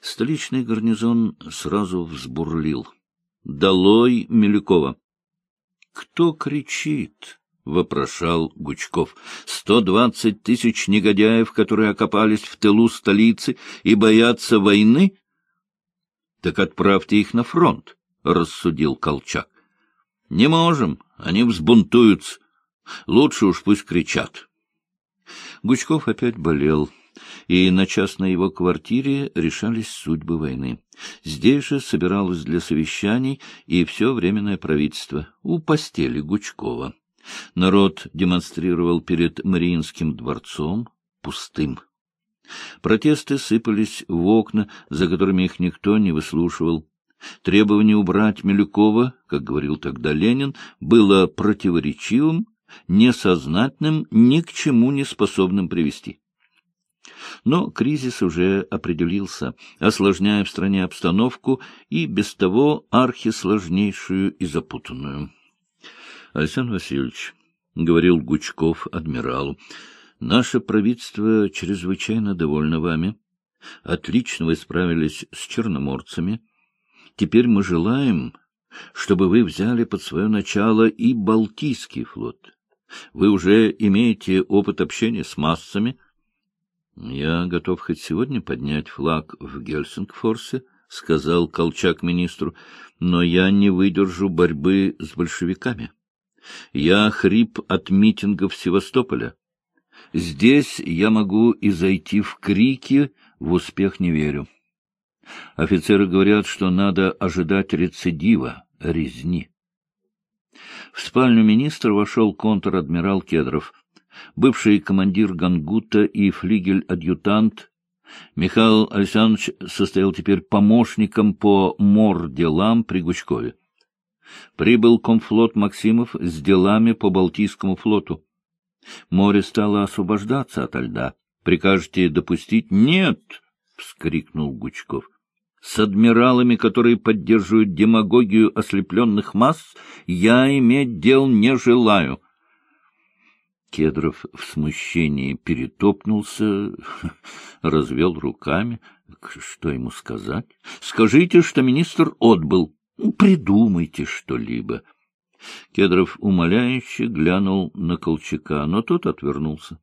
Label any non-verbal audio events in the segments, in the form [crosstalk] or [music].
Столичный гарнизон сразу взбурлил. «Долой Милюкова!» «Кто кричит?» — вопрошал Гучков. «Сто двадцать тысяч негодяев, которые окопались в тылу столицы и боятся войны?» «Так отправьте их на фронт», — рассудил Колчак. «Не можем, они взбунтуются. Лучше уж пусть кричат». Гучков опять болел и на частной его квартире решались судьбы войны. Здесь же собиралось для совещаний и все временное правительство, у постели Гучкова. Народ демонстрировал перед Мариинским дворцом пустым. Протесты сыпались в окна, за которыми их никто не выслушивал. Требование убрать Милюкова, как говорил тогда Ленин, было противоречивым, несознательным, ни к чему не способным привести. Но кризис уже определился, осложняя в стране обстановку и без того архисложнейшую и запутанную. — Александр Васильевич, — говорил Гучков адмиралу, — наше правительство чрезвычайно довольно вами. Отлично вы справились с черноморцами. Теперь мы желаем, чтобы вы взяли под свое начало и Балтийский флот. Вы уже имеете опыт общения с массами — я готов хоть сегодня поднять флаг в Гельсингфорсе, — сказал Колчак министру, — но я не выдержу борьбы с большевиками. Я хрип от митингов Севастополя. Здесь я могу и зайти в крики, в успех не верю. Офицеры говорят, что надо ожидать рецидива, резни. В спальню министра вошел контр-адмирал Кедров — бывший командир Гангута и флигель-адъютант. Михаил Александрович состоял теперь помощником по морделам при Гучкове. Прибыл комфлот Максимов с делами по Балтийскому флоту. Море стало освобождаться ото льда. Прикажете допустить? — Нет! — вскрикнул Гучков. — С адмиралами, которые поддерживают демагогию ослепленных масс, я иметь дел не желаю. — Кедров в смущении перетопнулся, [laughs] развел руками. Что ему сказать? Скажите, что министр отбыл. Придумайте что-либо. Кедров умоляюще глянул на Колчака, но тот отвернулся.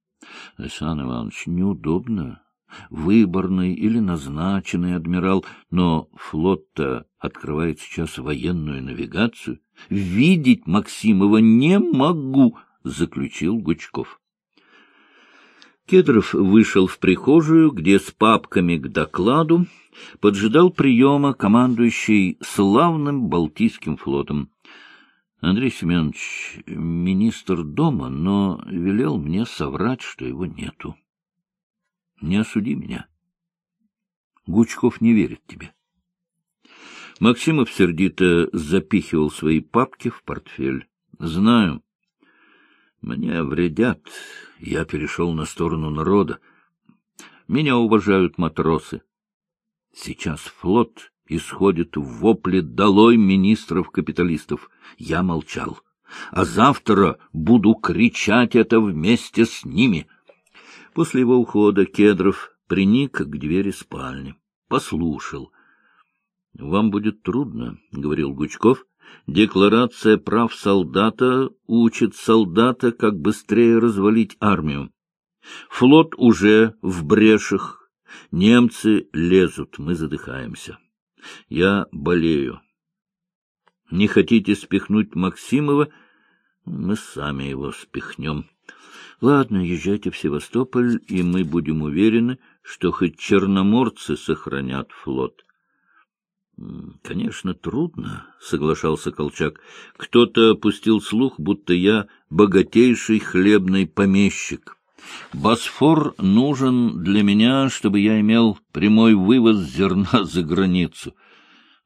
— Александр Иванович, неудобно. Выборный или назначенный адмирал, но флот-то открывает сейчас военную навигацию. Видеть Максимова не могу, — заключил Гучков. Кедров вышел в прихожую, где с папками к докладу поджидал приема командующий славным Балтийским флотом. Андрей Семенович, министр дома, но велел мне соврать, что его нету. Не осуди меня. Гучков не верит тебе. Максимов сердито запихивал свои папки в портфель. Знаю, мне вредят. Я перешел на сторону народа. Меня уважают матросы. Сейчас флот исходит в вопли «Долой министров-капиталистов». Я молчал. А завтра буду кричать это вместе с ними. После его ухода Кедров приник к двери спальни. Послушал. — Вам будет трудно, — говорил Гучков, Декларация прав солдата учит солдата, как быстрее развалить армию. Флот уже в брешах. Немцы лезут, мы задыхаемся. Я болею. Не хотите спихнуть Максимова? Мы сами его спихнем. Ладно, езжайте в Севастополь, и мы будем уверены, что хоть черноморцы сохранят флот. — Конечно, трудно, — соглашался Колчак. — Кто-то пустил слух, будто я богатейший хлебный помещик. Босфор нужен для меня, чтобы я имел прямой вывоз зерна [laughs] за границу.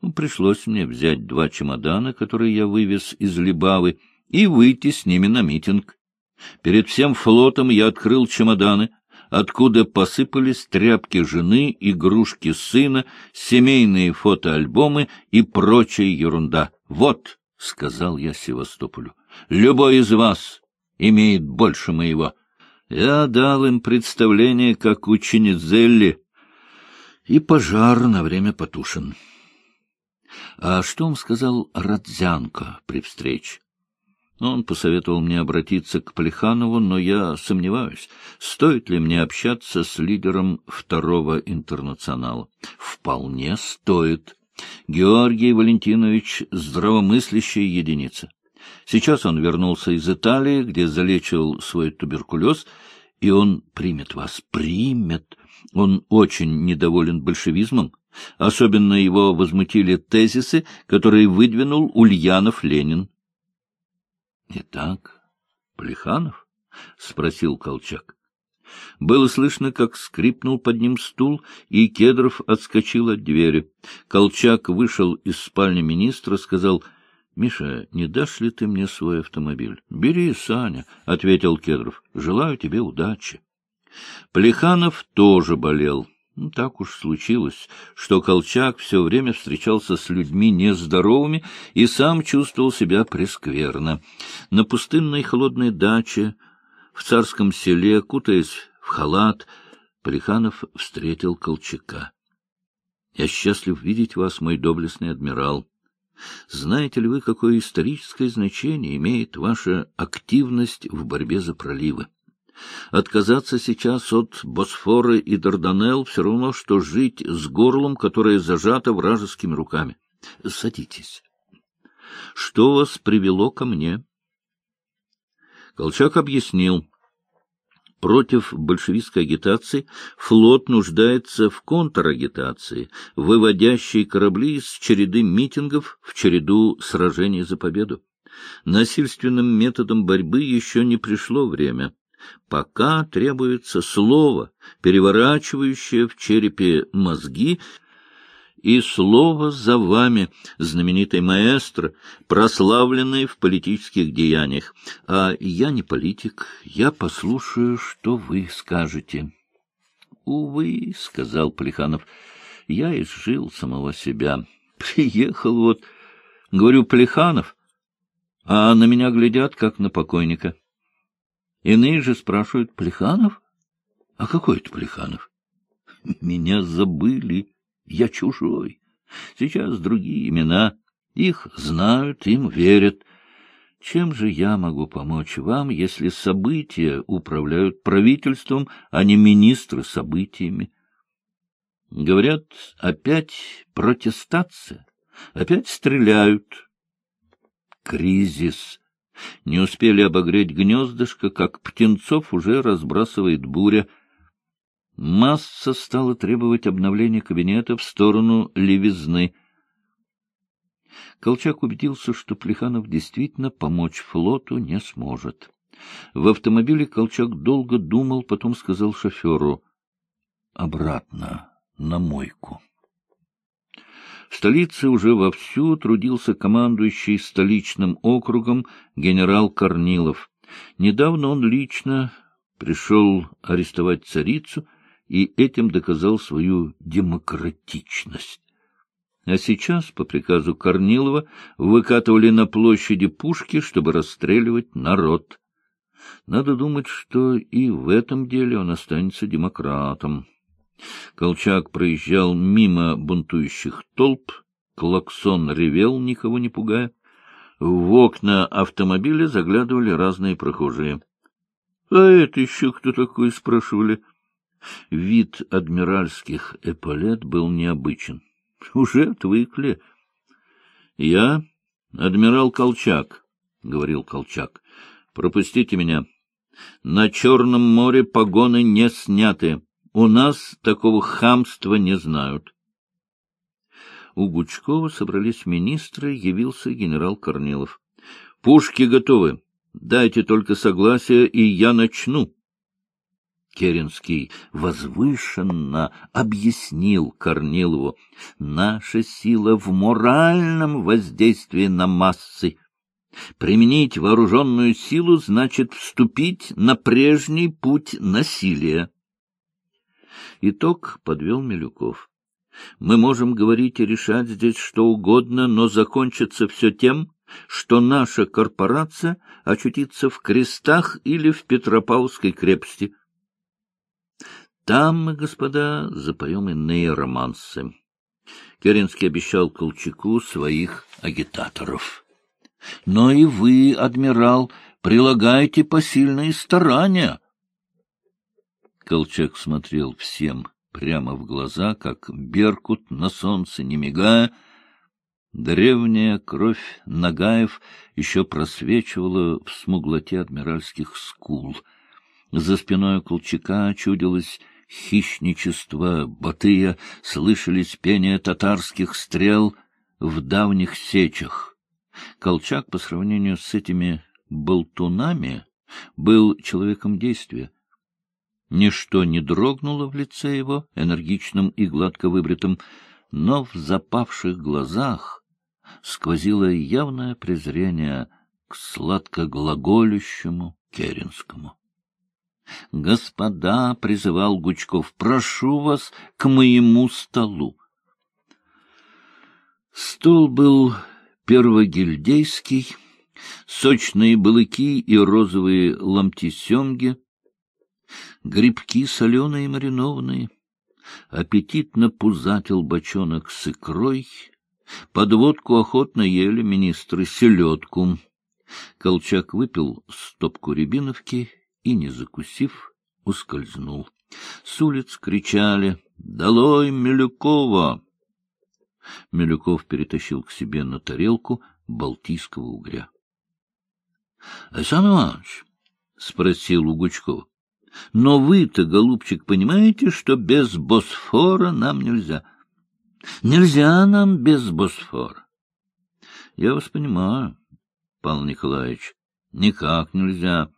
Ну, пришлось мне взять два чемодана, которые я вывез из Либавы, и выйти с ними на митинг. Перед всем флотом я открыл чемоданы, откуда посыпались тряпки жены, игрушки сына, семейные фотоальбомы и прочая ерунда. «Вот», — сказал я Севастополю, — «любой из вас имеет больше моего». Я дал им представление, как учениц Зелли. И пожар на время потушен. А что он сказал Радзянко при встрече? Он посоветовал мне обратиться к Плеханову, но я сомневаюсь, стоит ли мне общаться с лидером второго интернационала. Вполне стоит. Георгий Валентинович — здравомыслящая единица. Сейчас он вернулся из Италии, где залечивал свой туберкулез, и он примет вас, примет. Он очень недоволен большевизмом. Особенно его возмутили тезисы, которые выдвинул Ульянов-Ленин. — Итак, Плеханов? — спросил Колчак. Было слышно, как скрипнул под ним стул, и Кедров отскочил от двери. Колчак вышел из спальни министра, сказал, — Миша, не дашь ли ты мне свой автомобиль? — Бери, Саня, — ответил Кедров. — Желаю тебе удачи. Плеханов тоже болел. Ну, так уж случилось, что Колчак все время встречался с людьми нездоровыми и сам чувствовал себя прескверно. На пустынной холодной даче, в царском селе, кутаясь в халат, Плеханов встретил Колчака. — Я счастлив видеть вас, мой доблестный адмирал. Знаете ли вы, какое историческое значение имеет ваша активность в борьбе за проливы? Отказаться сейчас от Босфора и Дарданелл все равно, что жить с горлом, которое зажато вражескими руками. Садитесь. Что вас привело ко мне? Колчак объяснил. Против большевистской агитации флот нуждается в контрагитации, выводящей корабли из череды митингов в череду сражений за победу. Насильственным методом борьбы еще не пришло время. Пока требуется слово, переворачивающее в черепе мозги, и слово за вами, знаменитый маэстро, прославленный в политических деяниях. А я не политик, я послушаю, что вы скажете. — Увы, — сказал Плеханов, — я изжил самого себя. [laughs] Приехал вот, говорю, Плеханов, а на меня глядят, как на покойника. Иные же спрашивают, Плеханов? А какой это Плеханов? [laughs] Меня забыли, я чужой. Сейчас другие имена, их знают, им верят. Чем же я могу помочь вам, если события управляют правительством, а не министры событиями? Говорят, опять протестация, опять стреляют. Кризис. Не успели обогреть гнездышко, как птенцов уже разбрасывает буря. Масса стала требовать обновления кабинета в сторону левизны. Колчак убедился, что Плеханов действительно помочь флоту не сможет. В автомобиле Колчак долго думал, потом сказал шоферу «Обратно, на мойку». В столице уже вовсю трудился командующий столичным округом генерал Корнилов. Недавно он лично пришел арестовать царицу и этим доказал свою демократичность. А сейчас, по приказу Корнилова, выкатывали на площади пушки, чтобы расстреливать народ. Надо думать, что и в этом деле он останется демократом. Колчак проезжал мимо бунтующих толп, клаксон ревел, никого не пугая. В окна автомобиля заглядывали разные прохожие. — А это еще кто такой? — спрашивали. Вид адмиральских эполет был необычен. — Уже отвыкли. — Я адмирал Колчак, — говорил Колчак. — Пропустите меня. На Черном море погоны не сняты. У нас такого хамства не знают. У Гучкова собрались министры, явился генерал Корнилов. — Пушки готовы. Дайте только согласие, и я начну. Керенский возвышенно объяснил Корнилову, наша сила в моральном воздействии на массы. Применить вооруженную силу значит вступить на прежний путь насилия. Итог подвел Милюков. Мы можем говорить и решать здесь что угодно, но закончится все тем, что наша корпорация очутится в крестах или в Петропавловской крепости. Там мы, господа, запоем иные романсы. Керенский обещал Колчаку своих агитаторов. Но и вы, адмирал, прилагайте посильные старания. Колчак смотрел всем прямо в глаза, как беркут на солнце, не мигая. Древняя кровь Нагаев еще просвечивала в смуглоте адмиральских скул. За спиной Колчака чудилось хищничество Батыя, слышались пение татарских стрел в давних сечах. Колчак, по сравнению с этими болтунами, был человеком действия. Ничто не дрогнуло в лице его, энергичным и гладко выбритым, но в запавших глазах сквозило явное презрение к сладкоглаголющему Керенскому. — Господа, — призывал Гучков, — прошу вас к моему столу. Стол был первогильдейский, сочные балыки и розовые ломти семги, грибки соленые и маринованные, аппетитно пузатил бочонок с икрой, подводку охотно ели министры селедку. Колчак выпил стопку рябиновки и, не закусив, ускользнул. С улиц кричали «Долой Милюкова!» Милюков перетащил к себе на тарелку балтийского угря. — Александр Иванович, — спросил у Гучкова, — но вы-то, голубчик, понимаете, что без Босфора нам нельзя? Нельзя нам без Босфора. — Я вас понимаю, Павел Николаевич, никак нельзя.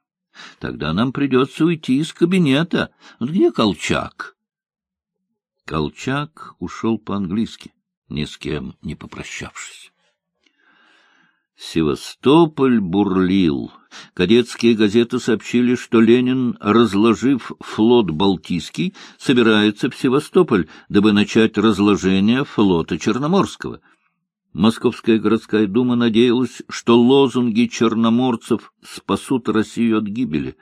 Тогда нам придется уйти из кабинета. Вот где Колчак? Колчак ушел по-английски, ни с кем не попрощавшись. Севастополь бурлил. Кадетские газеты сообщили, что Ленин, разложив флот Балтийский, собирается в Севастополь, дабы начать разложение флота Черноморского. Московская городская дума надеялась, что лозунги черноморцев спасут Россию от гибели.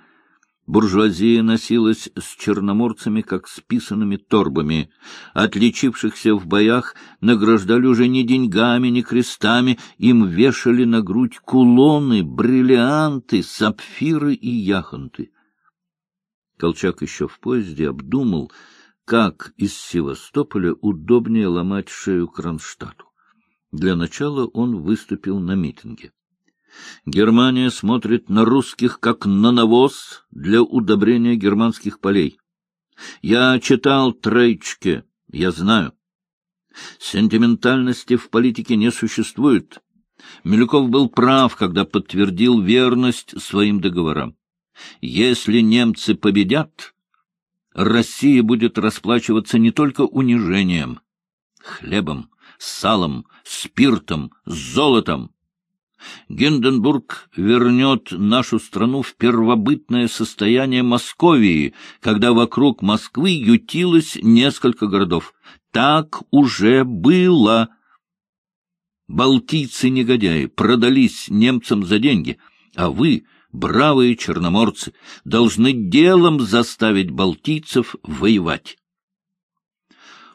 Буржуазия носилась с черноморцами, как с писанными торбами. Отличившихся в боях награждали уже не деньгами, не крестами, им вешали на грудь кулоны, бриллианты, сапфиры и яхонты. Колчак еще в поезде обдумал, как из Севастополя удобнее ломать шею Кронштадту. Для начала он выступил на митинге. Германия смотрит на русских как на навоз для удобрения германских полей. Я читал Трейчке, я знаю. Сентиментальности в политике не существует. Милюков был прав, когда подтвердил верность своим договорам. Если немцы победят, Россия будет расплачиваться не только унижением, хлебом, салом, спиртом, золотом. Гинденбург вернет нашу страну в первобытное состояние Московии, когда вокруг Москвы ютилось несколько городов. Так уже было. Балтийцы-негодяи продались немцам за деньги, а вы, бравые черноморцы, должны делом заставить балтийцев воевать.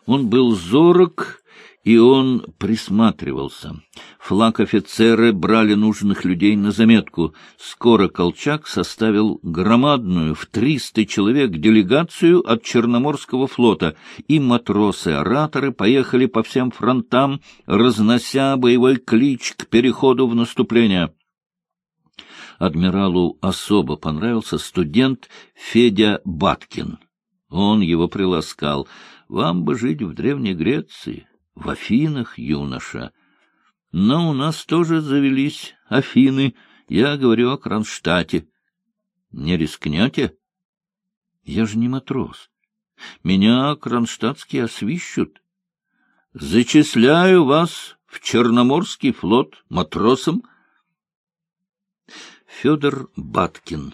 Он был зорок и он присматривался. Флаг офицеры брали нужных людей на заметку. Скоро Колчак составил громадную в триста человек делегацию от Черноморского флота, и матросы-ораторы поехали по всем фронтам, разнося боевой клич к переходу в наступление. Адмиралу особо понравился студент Федя Баткин. Он его приласкал. «Вам бы жить в Древней Греции» в Афинах, юноша. Но у нас тоже завелись Афины. Я говорю о Кронштадте. Не рискнете? Я же не матрос. Меня кронштадтские освищут. Зачисляю вас в Черноморский флот матросом. Федор Баткин,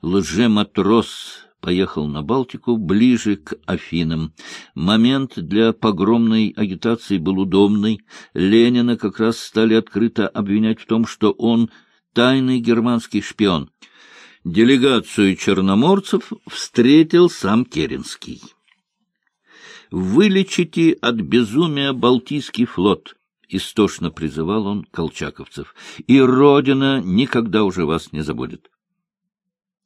лже-матрос поехал на Балтику ближе к Афинам. Момент для погромной агитации был удобный. Ленина как раз стали открыто обвинять в том, что он тайный германский шпион. Делегацию черноморцев встретил сам Керенский. «Вылечите от безумия Балтийский флот», — истошно призывал он колчаковцев, — «и Родина никогда уже вас не забудет».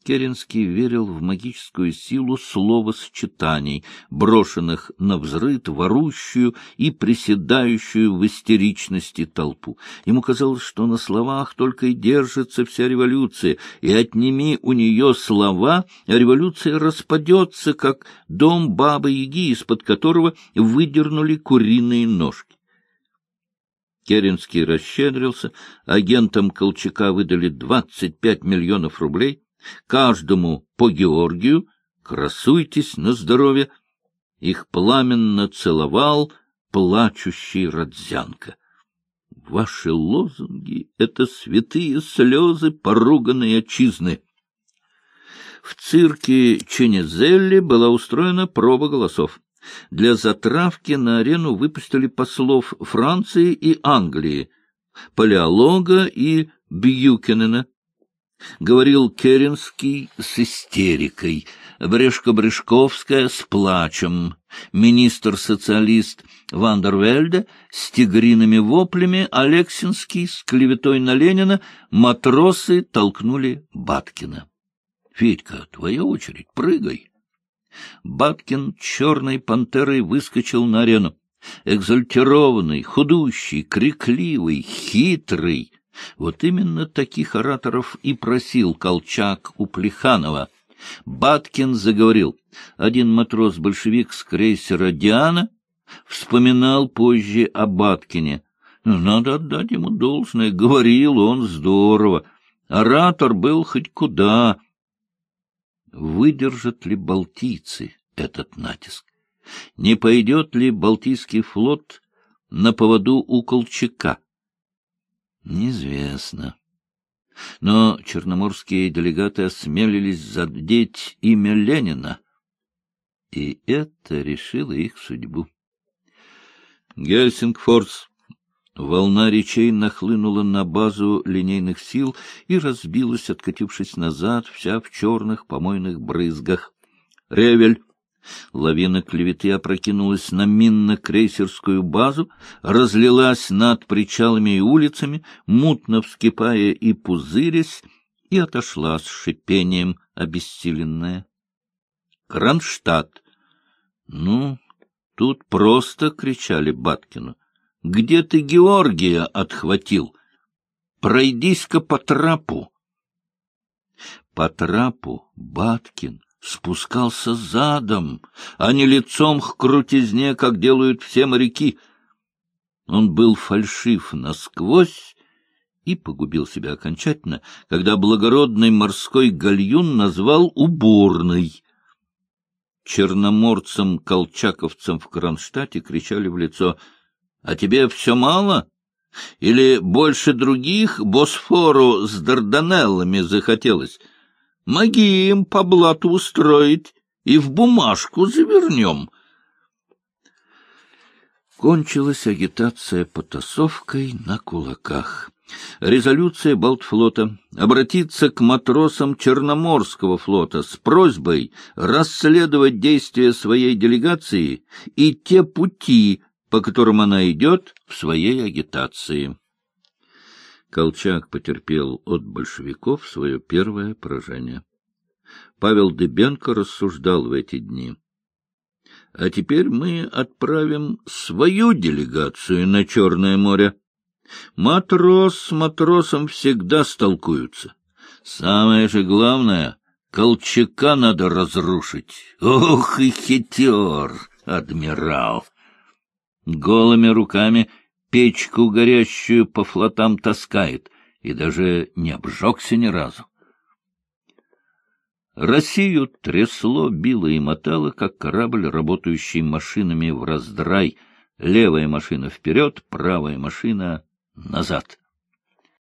Керенский верил в магическую силу словосочетаний, брошенных на взрыт, ворущую и приседающую в истеричности толпу. Ему казалось, что на словах только и держится вся революция, и отними у нее слова, революция распадется, как дом бабы-яги, из-под которого выдернули куриные ножки. Керенский расщедрился, агентам Колчака выдали двадцать пять миллионов рублей — Каждому по Георгию, красуйтесь на здоровье. Их пламенно целовал плачущий Родзянко. Ваши лозунги — это святые слезы поруганной отчизны. В цирке Ченезелли была устроена проба голосов. Для затравки на арену выпустили послов Франции и Англии, Палеолога и Бьюкенена. — говорил Керенский с истерикой, Брешко-Брешковская с плачем, министр-социалист Вандервельде с тигриными воплями, Алексинский с клеветой на Ленина, матросы толкнули Баткина. — Федька, твоя очередь, прыгай. Баткин черной пантерой выскочил на арену. Экзальтированный, худущий, крикливый, хитрый, вот именно таких ораторов и просил Колчак у Плеханова. Баткин заговорил. Один матрос-большевик с крейсера «Диана» вспоминал позже о Баткине. Надо отдать ему должное, говорил он здорово. Оратор был хоть куда. Выдержат ли балтийцы этот натиск? Не пойдет ли Балтийский флот на поводу у Колчака? Неизвестно. Но черноморские делегаты осмелились задеть имя Ленина, и это решило их судьбу. Гельсингфорс. Волна речей нахлынула на базу линейных сил и разбилась, откатившись назад, вся в черных помойных брызгах. Ревель Лавина клеветы опрокинулась на минно-крейсерскую базу, разлилась над причалами и улицами, мутно вскипая и пузырясь, и отошла с шипением обессиленная. Кронштадт. Ну, тут просто кричали Баткину. Где ты Георгия отхватил? Пройдись-ка по трапу. По трапу Баткин спускался задом, а не лицом к крутизне, как делают все моряки. Он был фальшив насквозь и погубил себя окончательно, когда благородный морской гальюн назвал уборной. Черноморцам-колчаковцам в Кронштадте кричали в лицо «А тебе все мало?» Или больше других Босфору с Дарданеллами захотелось? Моги им по блату устроить и в бумажку завернем. Кончилась агитация потасовкой на кулаках. Резолюция Балтфлота обратиться к матросам Черноморского флота с просьбой расследовать действия своей делегации и те пути, по которым она идет в своей агитации. Колчак потерпел от большевиков свое первое поражение. Павел Дыбенко рассуждал в эти дни. А теперь мы отправим свою делегацию на Черное море. Матрос с матросом всегда столкуются. Самое же главное — Колчака надо разрушить. Ох и хитер, адмирал! Голыми руками печку горящую по флотам таскает, и даже не обжегся ни разу. Россию трясло, било и мотало, как корабль, работающий машинами в раздрай. Левая машина вперед, правая машина назад.